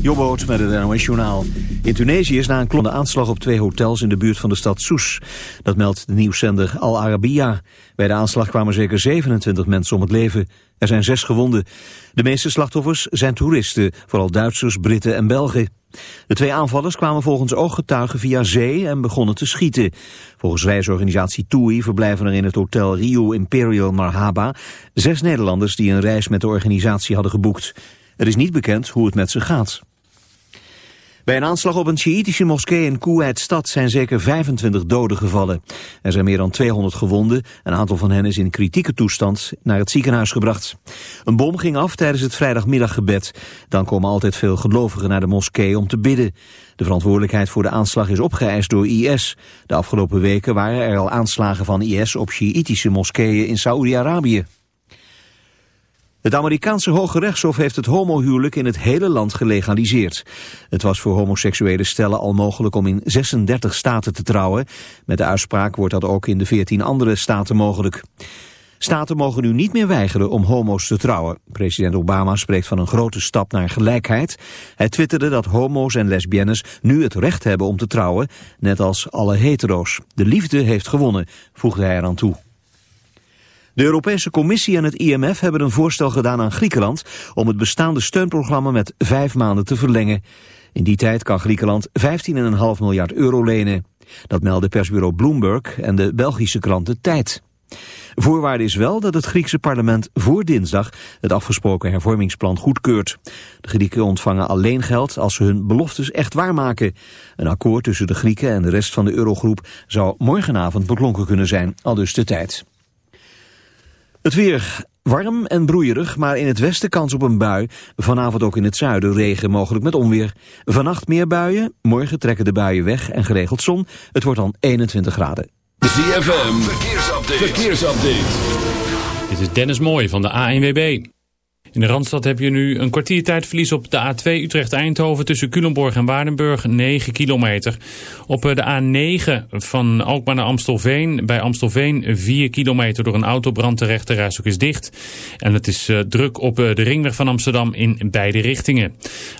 Jobboot met het NOS Journaal. In Tunesië is na een klonde aanslag op twee hotels in de buurt van de stad Sousse. Dat meldt de nieuwszender Al Arabiya. Bij de aanslag kwamen zeker 27 mensen om het leven. Er zijn zes gewonden. De meeste slachtoffers zijn toeristen, vooral Duitsers, Britten en Belgen. De twee aanvallers kwamen volgens ooggetuigen via zee en begonnen te schieten. Volgens reisorganisatie TUI verblijven er in het hotel Rio Imperial Marhaba zes Nederlanders die een reis met de organisatie hadden geboekt. Er is niet bekend hoe het met ze gaat. Bij een aanslag op een Sjiitische moskee in Kuwait-stad zijn zeker 25 doden gevallen. Er zijn meer dan 200 gewonden. Een aantal van hen is in kritieke toestand naar het ziekenhuis gebracht. Een bom ging af tijdens het vrijdagmiddaggebed. Dan komen altijd veel gelovigen naar de moskee om te bidden. De verantwoordelijkheid voor de aanslag is opgeëist door IS. De afgelopen weken waren er al aanslagen van IS op Sjiitische moskeeën in Saoedi-Arabië. Het Amerikaanse Hoge Rechtshof heeft het homohuwelijk in het hele land gelegaliseerd. Het was voor homoseksuele stellen al mogelijk om in 36 staten te trouwen. Met de uitspraak wordt dat ook in de 14 andere staten mogelijk. Staten mogen nu niet meer weigeren om homo's te trouwen. President Obama spreekt van een grote stap naar gelijkheid. Hij twitterde dat homo's en lesbiennes nu het recht hebben om te trouwen, net als alle hetero's. De liefde heeft gewonnen, voegde hij eraan toe. De Europese Commissie en het IMF hebben een voorstel gedaan aan Griekenland om het bestaande steunprogramma met vijf maanden te verlengen. In die tijd kan Griekenland 15,5 miljard euro lenen. Dat meldde persbureau Bloomberg en de Belgische krant De Tijd. Voorwaarde is wel dat het Griekse parlement voor dinsdag het afgesproken hervormingsplan goedkeurt. De Grieken ontvangen alleen geld als ze hun beloftes echt waarmaken. Een akkoord tussen de Grieken en de rest van de eurogroep zou morgenavond beklonken kunnen zijn, al dus de tijd. Het weer warm en broeierig, maar in het westen kans op een bui. Vanavond ook in het zuiden regen, mogelijk met onweer. Vannacht meer buien, morgen trekken de buien weg en geregeld zon. Het wordt dan 21 graden. ZFM, verkeersupdate. verkeersupdate. Dit is Dennis Mooij van de ANWB. In de Randstad heb je nu een kwartiertijdverlies op de A2 Utrecht-Eindhoven tussen Culemborg en Waardenburg, 9 kilometer. Op eh, de A9 van Alkmaar naar Amstelveen, bij Amstelveen 4 kilometer door een autobrand terecht, de is dicht. En het is uh, druk op uh, de ringweg van Amsterdam in beide richtingen.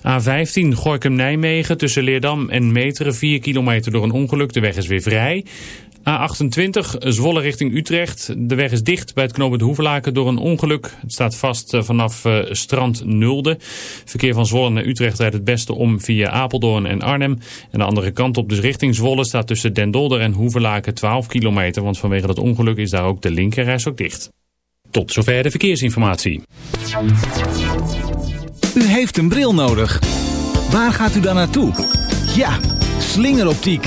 A15 Gorkum-Nijmegen tussen Leerdam en Meteren 4 kilometer door een ongeluk, de weg is weer vrij. A28 Zwolle richting Utrecht. De weg is dicht bij het knooppunt Hoevelaken door een ongeluk. Het staat vast eh, vanaf uh, strand Nulde. Verkeer van Zwolle naar Utrecht rijdt het beste om via Apeldoorn en Arnhem. En de andere kant op dus richting Zwolle staat tussen Den Dolder en Hoevelaken 12 kilometer. Want vanwege dat ongeluk is daar ook de linkerreis ook dicht. Tot zover de verkeersinformatie. U heeft een bril nodig. Waar gaat u dan naartoe? Ja, slingeroptiek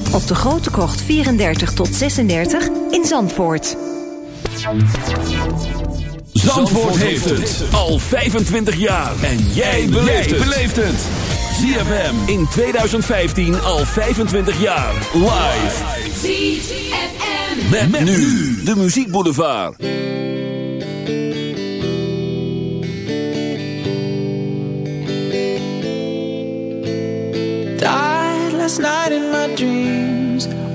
op de Grote Krocht 34 tot 36 in Zandvoort. Zandvoort heeft het al 25 jaar. En jij beleeft het. ZFM in 2015 al 25 jaar. Live. ZFM. Met, met nu de muziekboulevard. Died last night in my dreams.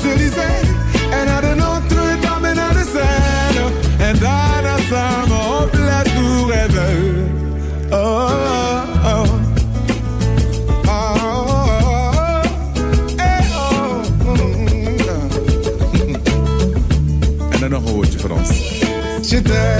Champs-Élysées en naar de Notre-Dame en naar de Seine. En daarna samen op La Tour Eiffel. Oh, oh, oh. Oh, oh, oh. Eh, mm. En dan nog een woordje Frans. met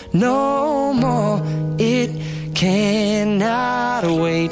no more. It cannot wait.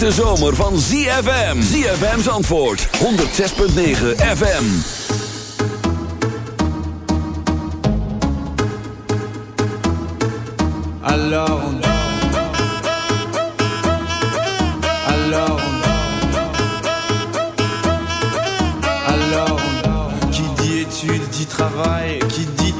Hete zomer van ZFM. ZFM's antwoord. 106.9 FM. Alors on Alors on Alors on Qui dit études dit travail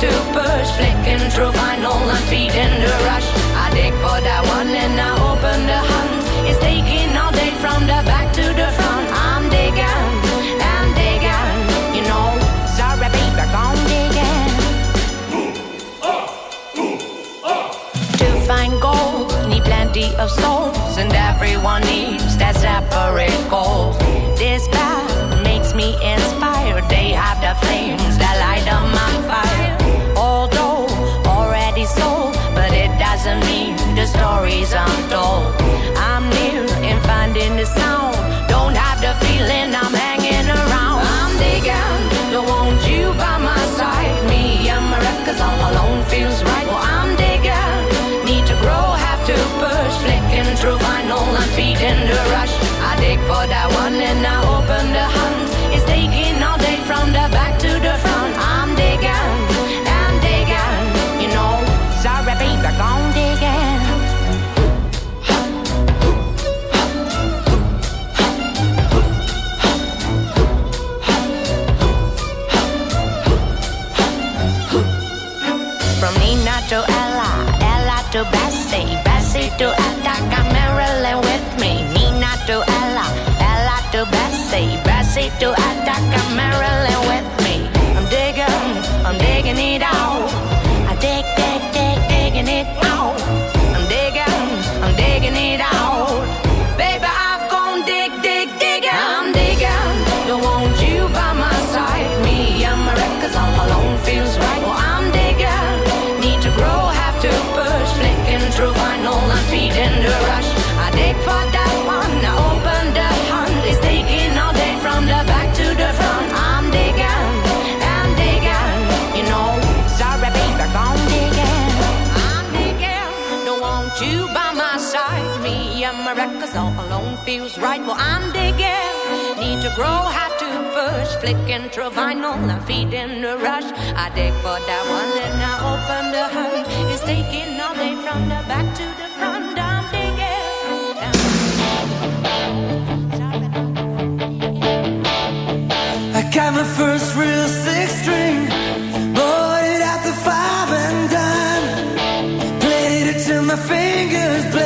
push. Flicking through vinyl and feeding the rush. I dig for that one and I open the hunt. It's taking all day from the back to the front. I'm digging, I'm digging, you know. Sorry, baby, I'm digging. To find gold, need plenty of souls, and everyone needs that separate goal. This path makes me inspired. They have the flames that light up my mean the stories untold. I'm near in finding the sound. Don't have the feeling I'm hanging around. I'm digging, don't want you by my side. Me and my records all alone feels right. Well, I'm digging, need to grow, have to push. Flicking through vinyl, I'm feeding the rush. I dig for that one and I say, Basi do Anda feels right. Well, I'm digging, need to grow, have to push. Flicking through vinyl and feeding the rush. I dig for that one and I open the hunt. It's taking all day from the back to the front. I'm digging. I got my first real six string, bought it at the five and dime. Played it till my fingers bled.